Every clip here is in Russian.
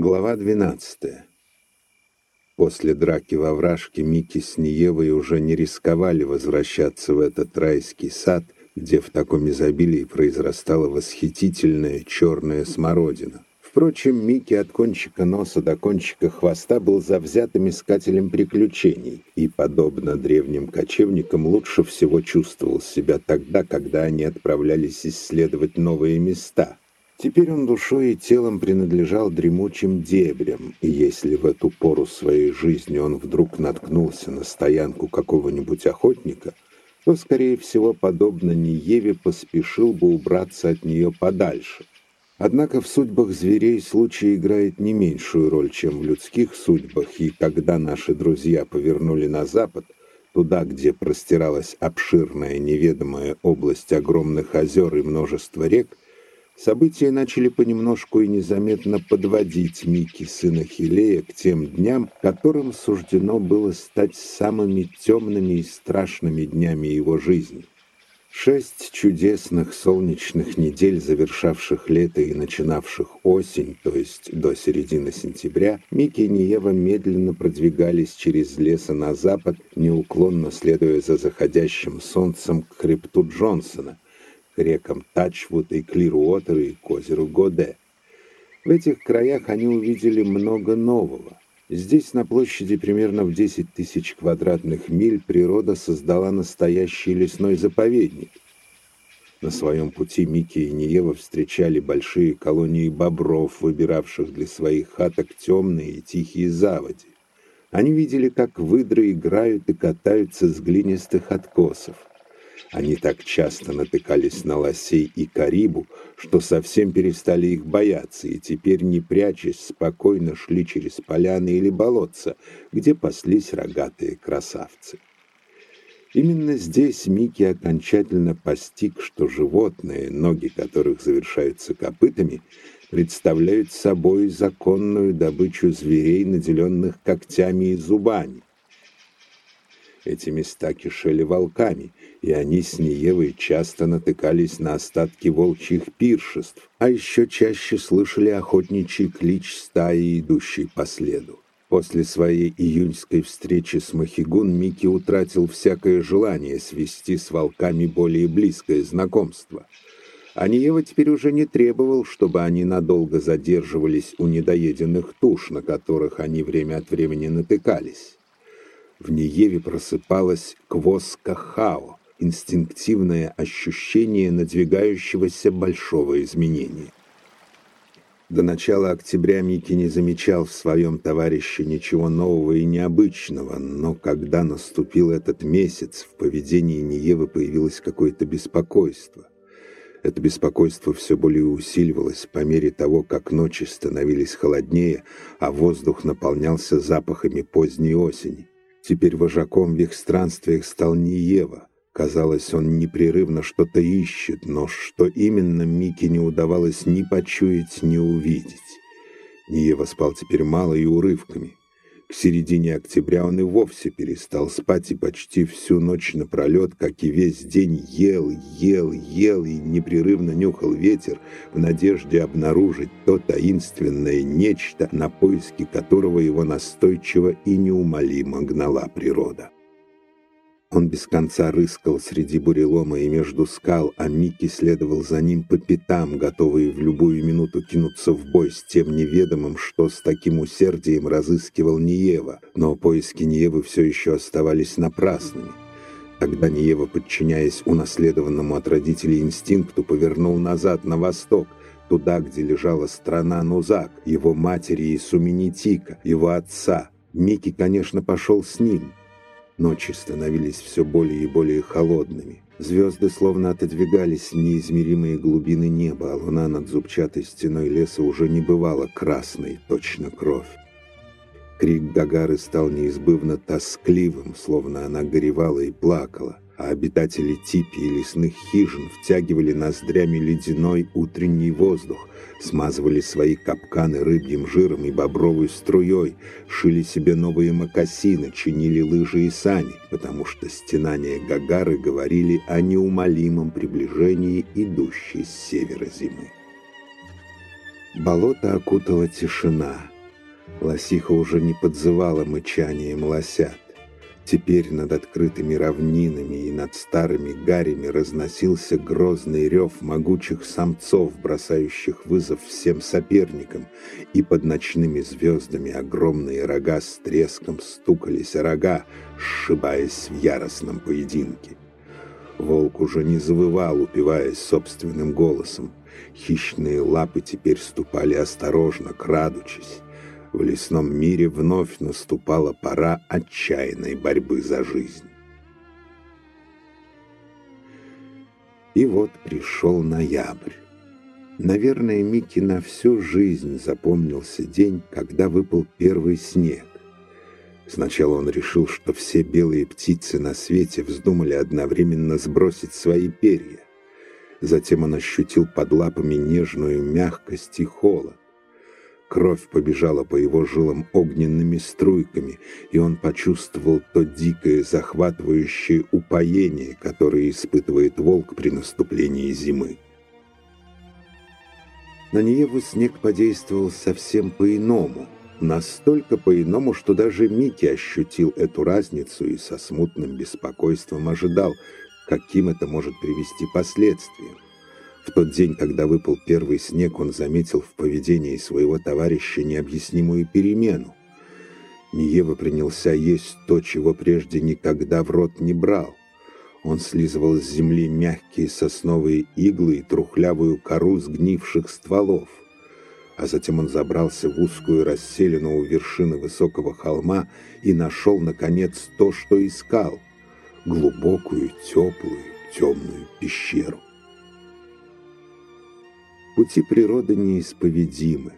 Глава 12. После драки во вражке Микки с Ниевой уже не рисковали возвращаться в этот райский сад, где в таком изобилии произрастала восхитительная черная смородина. Впрочем, Микки от кончика носа до кончика хвоста был завзятым искателем приключений и, подобно древним кочевникам, лучше всего чувствовал себя тогда, когда они отправлялись исследовать новые места – Теперь он душой и телом принадлежал дремучим дебрям, и если в эту пору своей жизни он вдруг наткнулся на стоянку какого-нибудь охотника, то, скорее всего, подобно Ниеве, поспешил бы убраться от нее подальше. Однако в судьбах зверей случай играет не меньшую роль, чем в людских судьбах, и когда наши друзья повернули на запад, туда, где простиралась обширная неведомая область огромных озер и множества рек, События начали понемножку и незаметно подводить Мики, сына Хилея, к тем дням, которым суждено было стать самыми темными и страшными днями его жизни. Шесть чудесных солнечных недель, завершавших лето и начинавших осень, то есть до середины сентября, Микки и Ниева медленно продвигались через леса на запад, неуклонно следуя за заходящим солнцем к хребту Джонсона – к рекам Тачвуд и Клируотер и к озеру Годе. В этих краях они увидели много нового. Здесь, на площади примерно в 10 тысяч квадратных миль, природа создала настоящий лесной заповедник. На своем пути Микки и Ниева встречали большие колонии бобров, выбиравших для своих хаток темные и тихие заводи. Они видели, как выдры играют и катаются с глинистых откосов. Они так часто натыкались на лосей и карибу, что совсем перестали их бояться, и теперь, не прячась, спокойно шли через поляны или болотца, где паслись рогатые красавцы. Именно здесь Микки окончательно постиг, что животные, ноги которых завершаются копытами, представляют собой законную добычу зверей, наделенных когтями и зубами. Эти места кишели волками, и они с Неевой часто натыкались на остатки волчьих пиршеств, а еще чаще слышали охотничий клич стаи, идущей по следу. После своей июньской встречи с Махигун Микки утратил всякое желание свести с волками более близкое знакомство. А Ниева теперь уже не требовал, чтобы они надолго задерживались у недоеденных туш, на которых они время от времени натыкались. В Ниеве просыпалась квоска-хао, инстинктивное ощущение надвигающегося большого изменения. До начала октября Микки не замечал в своем товарище ничего нового и необычного, но когда наступил этот месяц, в поведении Ниевы появилось какое-то беспокойство. Это беспокойство все более усиливалось по мере того, как ночи становились холоднее, а воздух наполнялся запахами поздней осени. Теперь вожаком в их странствиях стал не Ева, Казалось, он непрерывно что-то ищет, но что именно Мике не удавалось ни почуять, ни увидеть. Ниева спал теперь мало и урывками. К середине октября он и вовсе перестал спать и почти всю ночь напролет, как и весь день ел, ел, ел и непрерывно нюхал ветер в надежде обнаружить то таинственное нечто, на поиски которого его настойчиво и неумолимо гнала природа. Он без конца рыскал среди бурелома и между скал, а Микки следовал за ним по пятам, готовый в любую минуту кинуться в бой с тем неведомым, что с таким усердием разыскивал Ниева. Но поиски Ниевы все еще оставались напрасными. Тогда Ниева, подчиняясь унаследованному от родителей инстинкту, повернул назад на восток, туда, где лежала страна Нузак, его матери и Суменитика, его отца. Микки, конечно, пошел с ним, Ночи становились все более и более холодными. Звезды словно отодвигались в неизмеримые глубины неба, а луна над зубчатой стеной леса уже не бывала красной, точно кровь. Крик Гагары стал неизбывно тоскливым, словно она горевала и плакала а обитатели типи и лесных хижин втягивали ноздрями ледяной утренний воздух, смазывали свои капканы рыбьим жиром и бобровой струей, шили себе новые мокасины, чинили лыжи и сани, потому что стенания Гагары говорили о неумолимом приближении идущей с севера зимы. Болото окутала тишина. Лосиха уже не подзывала мычанием лосят. Теперь над открытыми равнинами и над старыми гарями разносился грозный рев могучих самцов, бросающих вызов всем соперникам, и под ночными звездами огромные рога с треском стукались о рога, сшибаясь в яростном поединке. Волк уже не завывал, упиваясь собственным голосом. Хищные лапы теперь ступали осторожно, крадучись. В лесном мире вновь наступала пора отчаянной борьбы за жизнь. И вот пришел ноябрь. Наверное, Микки на всю жизнь запомнился день, когда выпал первый снег. Сначала он решил, что все белые птицы на свете вздумали одновременно сбросить свои перья. Затем он ощутил под лапами нежную мягкость и холод. Кровь побежала по его жилам огненными струйками, и он почувствовал то дикое захватывающее упоение, которое испытывает волк при наступлении зимы. На Ниеву снег подействовал совсем по-иному, настолько по-иному, что даже Микки ощутил эту разницу и со смутным беспокойством ожидал, каким это может привести последствиям. В тот день, когда выпал первый снег, он заметил в поведении своего товарища необъяснимую перемену. Ниева принялся есть то, чего прежде никогда в рот не брал. Он слизывал с земли мягкие сосновые иглы и трухлявую кору сгнивших стволов. А затем он забрался в узкую расселину у вершины высокого холма и нашел, наконец, то, что искал — глубокую, теплую, темную пещеру. Пути природы неисповедимы.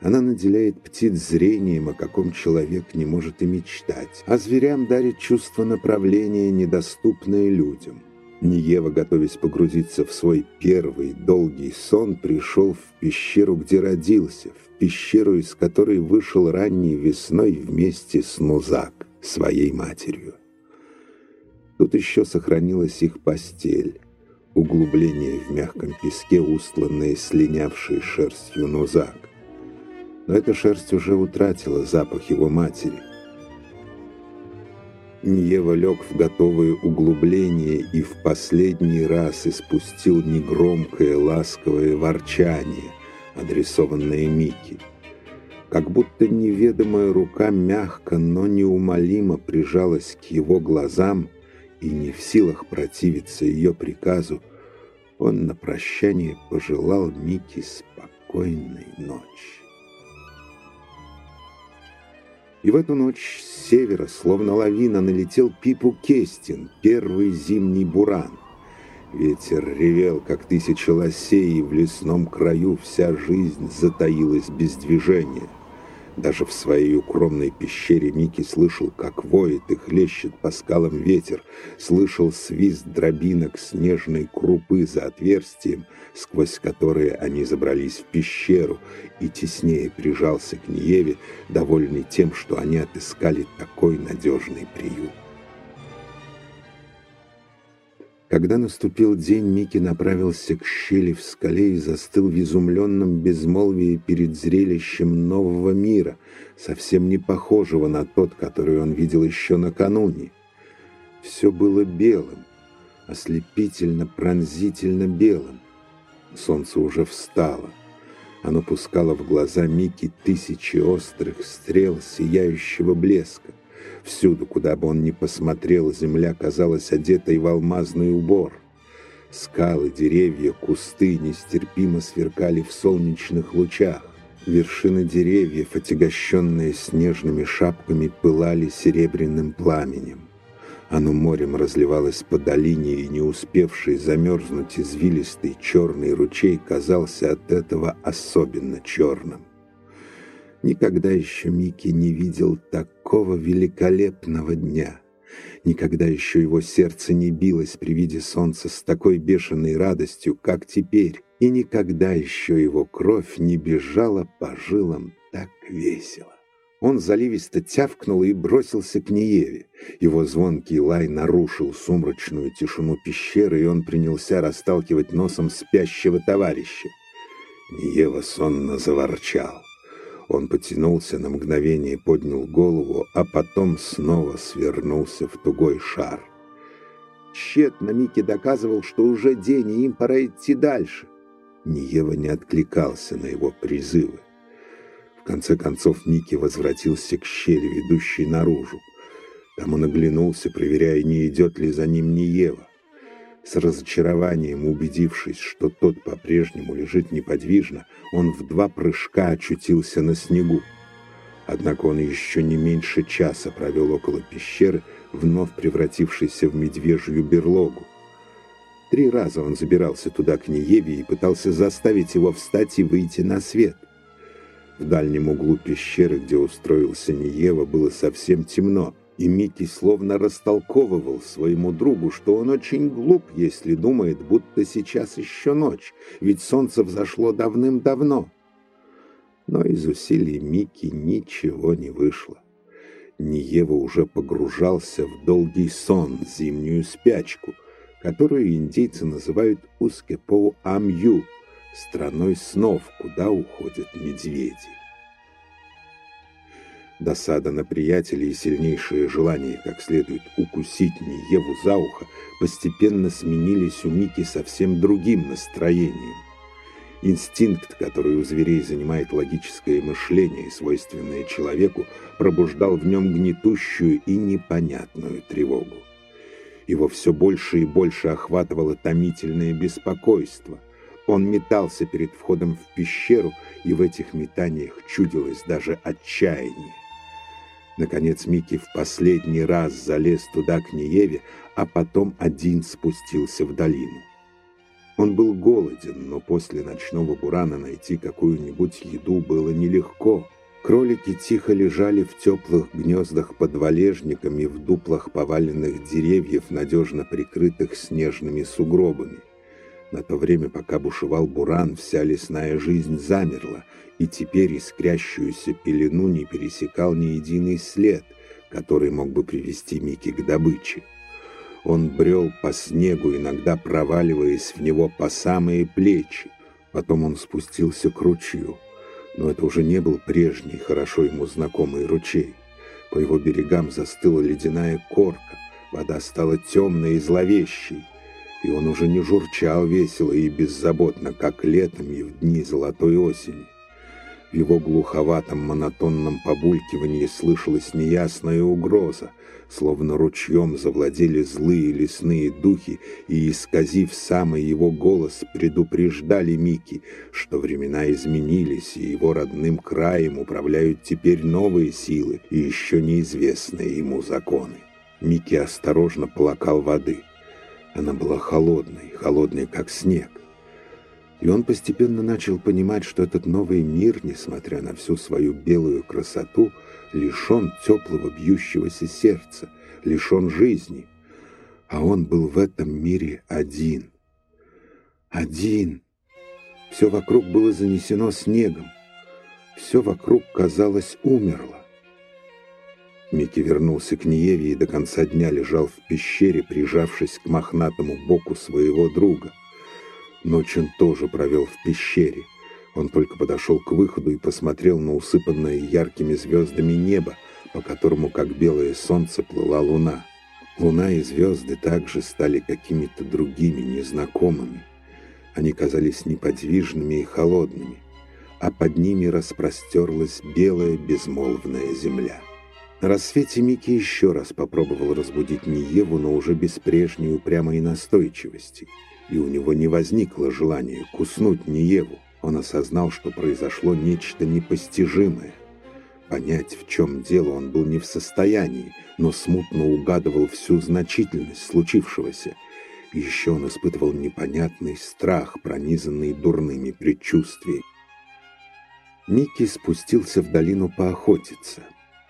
Она наделяет птиц зрением, о каком человек не может и мечтать, а зверям дарит чувство направления, недоступное людям. Ниева, готовясь погрузиться в свой первый долгий сон, пришел в пещеру, где родился, в пещеру, из которой вышел ранней весной вместе с Нузак, своей матерью. Тут еще сохранилась их постель, углубление в мягком песке, устланное слинявшей шерстью нозак. Но эта шерсть уже утратила запах его матери. Ньева лег в готовое углубление и в последний раз испустил негромкое ласковое ворчание, адресованное Микки. Как будто неведомая рука мягко, но неумолимо прижалась к его глазам — и не в силах противиться ее приказу, он на прощание пожелал Мике спокойной ночи. И в эту ночь с севера, словно лавина, налетел Пипу Кестин, первый зимний буран. Ветер ревел, как тысяча лосей, и в лесном краю вся жизнь затаилась без движения — даже в своей укромной пещере Микки слышал, как воет и хлещет по скалам ветер, слышал свист дробинок снежной крупы за отверстием, сквозь которое они забрались в пещеру, и теснее прижался к Ниеве, довольный тем, что они отыскали такой надежный приют. Когда наступил день, Микки направился к щели в скале и застыл в изумленном безмолвии перед зрелищем нового мира, совсем не похожего на тот, который он видел еще накануне. Все было белым, ослепительно, пронзительно белым. Солнце уже встало. Оно пускало в глаза Микки тысячи острых стрел сияющего блеска. Всюду, куда бы он ни посмотрел, земля казалась одетой в алмазный убор. Скалы, деревья, кусты нестерпимо сверкали в солнечных лучах. Вершины деревьев, отягощенные снежными шапками, пылали серебряным пламенем. Оно морем разливалось по долине, и не успевший замерзнуть извилистый черный ручей казался от этого особенно черным. Никогда еще Микки не видел такого великолепного дня. Никогда еще его сердце не билось при виде солнца с такой бешеной радостью, как теперь, и никогда еще его кровь не бежала по жилам так весело. Он заливисто тявкнул и бросился к Нееве. Его звонкий лай нарушил сумрачную тишину пещеры, и он принялся расталкивать носом спящего товарища. Ниева сонно заворчал. Он потянулся на мгновение, поднял голову, а потом снова свернулся в тугой шар. Тщетно Микки доказывал, что уже день, и им пора идти дальше. Ниева не откликался на его призывы. В конце концов Микки возвратился к щели, ведущей наружу. Там он оглянулся, проверяя, не идет ли за ним Ниева. С разочарованием убедившись, что тот по-прежнему лежит неподвижно, он в два прыжка очутился на снегу. Однако он еще не меньше часа провел около пещеры, вновь превратившейся в медвежью берлогу. Три раза он забирался туда к Нееве и пытался заставить его встать и выйти на свет. В дальнем углу пещеры, где устроился Неева, было совсем темно, и Микки словно растолковывал своему другу, что он очень глуп, если думает, будто сейчас еще ночь, ведь солнце взошло давным-давно. Но из усилий Микки ничего не вышло. Ниева уже погружался в долгий сон, зимнюю спячку, которую индейцы называют Ускепоу-Амью, страной снов, куда уходят медведи. Досада на приятеля и сильнейшее желание как следует укусить Ниеву за ухо постепенно сменились у Мики совсем другим настроением. Инстинкт, который у зверей занимает логическое мышление, свойственное человеку, пробуждал в нем гнетущую и непонятную тревогу. Его все больше и больше охватывало томительное беспокойство. Он метался перед входом в пещеру, и в этих метаниях чудилось даже отчаяние. Наконец Микки в последний раз залез туда к Нееве, а потом один спустился в долину. Он был голоден, но после ночного бурана найти какую-нибудь еду было нелегко. Кролики тихо лежали в теплых гнездах под валежниками в дуплах поваленных деревьев, надежно прикрытых снежными сугробами. На то время, пока бушевал буран, вся лесная жизнь замерла, и теперь искрящуюся пелену не пересекал ни единый след, который мог бы привести Микки к добыче. Он брел по снегу, иногда проваливаясь в него по самые плечи. Потом он спустился к ручью. Но это уже не был прежний, хорошо ему знакомый ручей. По его берегам застыла ледяная корка, вода стала темной и зловещей, и он уже не журчал весело и беззаботно, как летом и в дни золотой осени. В его глуховатом монотонном побулькивании слышалась неясная угроза, словно ручьем завладели злые лесные духи и, исказив самый его голос, предупреждали Мики, что времена изменились, и его родным краем управляют теперь новые силы и еще неизвестные ему законы. Мики осторожно полакал воды. Она была холодной, холодной, как снег. И он постепенно начал понимать, что этот новый мир, несмотря на всю свою белую красоту, лишен теплого бьющегося сердца, лишен жизни. А он был в этом мире один. Один. Все вокруг было занесено снегом. Все вокруг, казалось, умерло. Микки вернулся к Ниеве и до конца дня лежал в пещере, прижавшись к мохнатому боку своего друга. Ночь он тоже провел в пещере. Он только подошел к выходу и посмотрел на усыпанное яркими звездами небо, по которому, как белое солнце, плыла луна. Луна и звезды также стали какими-то другими, незнакомыми. Они казались неподвижными и холодными, а под ними распростерлась белая безмолвная земля. На рассвете Микки еще раз попробовал разбудить Ниеву, но уже без прежней упрямой настойчивости – и у него не возникло желания куснуть Ниеву. Он осознал, что произошло нечто непостижимое. Понять, в чем дело, он был не в состоянии, но смутно угадывал всю значительность случившегося. Еще он испытывал непонятный страх, пронизанный дурными предчувствиями. Микки спустился в долину поохотиться.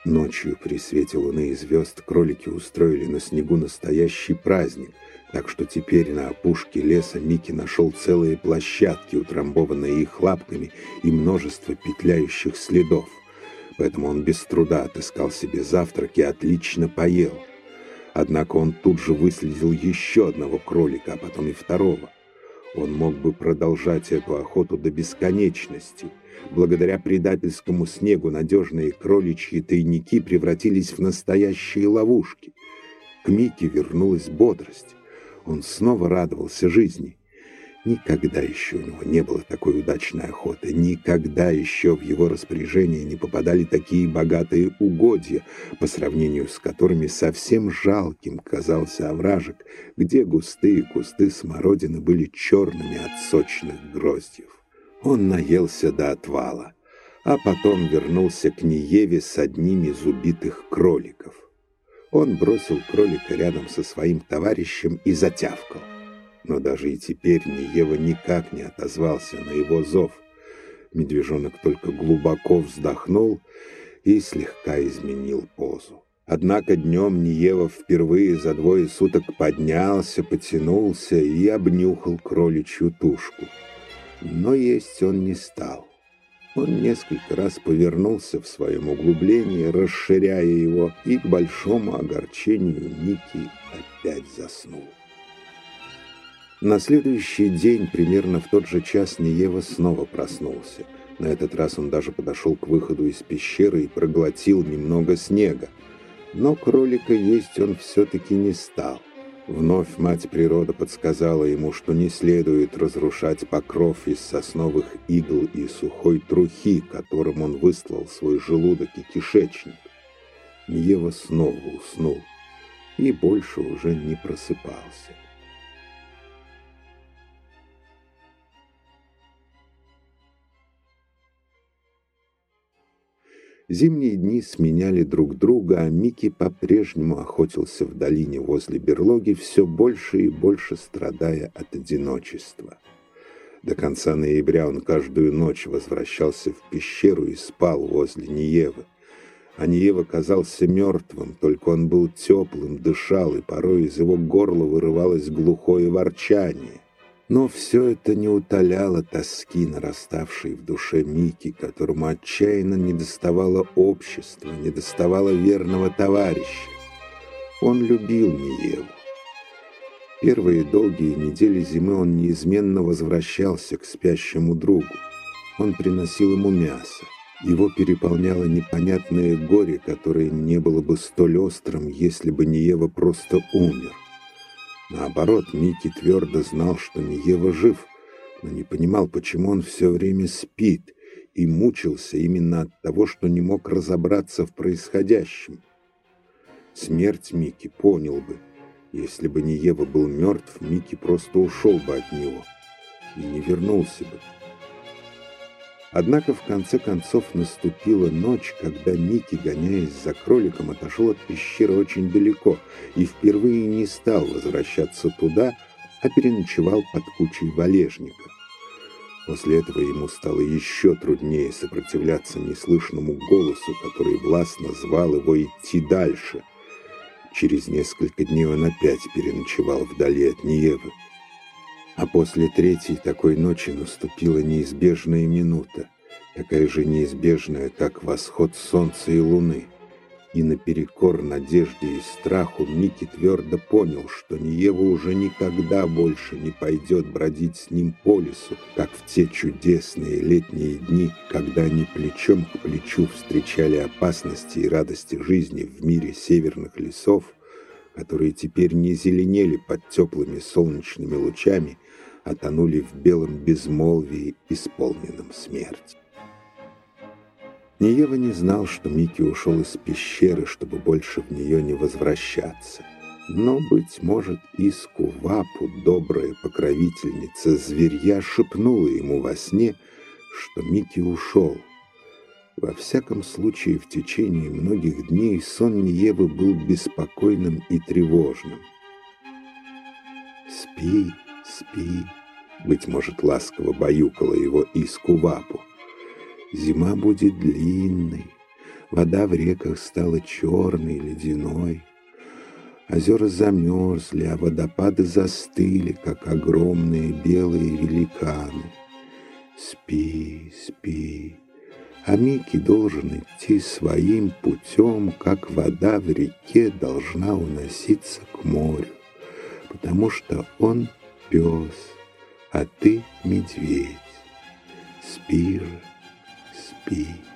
Ночью при свете луны и звезд кролики устроили на снегу настоящий праздник – так что теперь на опушке леса Микки нашел целые площадки, утрамбованные их лапками, и множество петляющих следов. Поэтому он без труда отыскал себе завтрак и отлично поел. Однако он тут же выследил еще одного кролика, а потом и второго. Он мог бы продолжать эту охоту до бесконечности. Благодаря предательскому снегу надежные кроличьи тайники превратились в настоящие ловушки. К Мике вернулась бодрость. Он снова радовался жизни. Никогда еще у него не было такой удачной охоты, никогда еще в его распоряжение не попадали такие богатые угодья, по сравнению с которыми совсем жалким казался овражек, где густые кусты смородины были черными от сочных гроздьев. Он наелся до отвала, а потом вернулся к Ниеве с одним из убитых кроликов. Он бросил кролика рядом со своим товарищем и затявкал. Но даже и теперь Ниева никак не отозвался на его зов. Медвежонок только глубоко вздохнул и слегка изменил позу. Однако днем Ниева впервые за двое суток поднялся, потянулся и обнюхал кроличью тушку. Но есть он не стал. Он несколько раз повернулся в своем углублении, расширяя его, и к большому огорчению Ники опять заснул. На следующий день, примерно в тот же час, Ниева снова проснулся. На этот раз он даже подошел к выходу из пещеры и проглотил немного снега. Но кролика есть он все-таки не стал. Вновь мать природа подсказала ему, что не следует разрушать покров из сосновых игл и сухой трухи, которым он выслал свой желудок и кишечник. Ниева снова уснул и больше уже не просыпался. Зимние дни сменяли друг друга, а Микки по-прежнему охотился в долине возле берлоги, все больше и больше страдая от одиночества. До конца ноября он каждую ночь возвращался в пещеру и спал возле Ниевы. А Ниева казался мертвым, только он был теплым, дышал, и порой из его горла вырывалось глухое ворчание. Но все это не утоляло тоски, нараставшей в душе Мики, которому отчаянно недоставало общества, недоставало верного товарища. Он любил Ниеву. Первые долгие недели зимы он неизменно возвращался к спящему другу. Он приносил ему мясо. Его переполняло непонятное горе, которое не было бы столь острым, если бы Ниева просто умер. Наоборот, Микки твердо знал, что Ниева жив, но не понимал, почему он все время спит, и мучился именно от того, что не мог разобраться в происходящем. Смерть Микки понял бы. Если бы Ниева был мертв, Микки просто ушел бы от него и не вернулся бы. Однако в конце концов наступила ночь, когда Микки, гоняясь за кроликом, отошел от пещеры очень далеко и впервые не стал возвращаться туда, а переночевал под кучей валежника. После этого ему стало еще труднее сопротивляться неслышному голосу, который властно звал его идти дальше. Через несколько дней он опять переночевал вдали от Ниевы. А после третьей такой ночи наступила неизбежная минута, такая же неизбежная, как восход солнца и луны. И наперекор надежде и страху Микки твердо понял, что Ниева уже никогда больше не пойдет бродить с ним по лесу, как в те чудесные летние дни, когда они плечом к плечу встречали опасности и радости жизни в мире северных лесов, которые теперь не зеленели под теплыми солнечными лучами, а в белом безмолвии, исполненном смерти. Ниева не знал, что Микки ушел из пещеры, чтобы больше в нее не возвращаться. Но, быть может, Искувапу, добрая покровительница зверья, шепнула ему во сне, что Микки ушел. Во всяком случае, в течение многих дней сон Ниевы был беспокойным и тревожным. «Спи, спи», — быть может, ласково баюкала его Искувапу. Зима будет длинной, вода в реках стала черной, ледяной. Озера замерзли, а водопады застыли, как огромные белые великаны. Спи, спи, а Микки должен идти своим путем, как вода в реке должна уноситься к морю, потому что он пес, А ты, медведь, спи спи.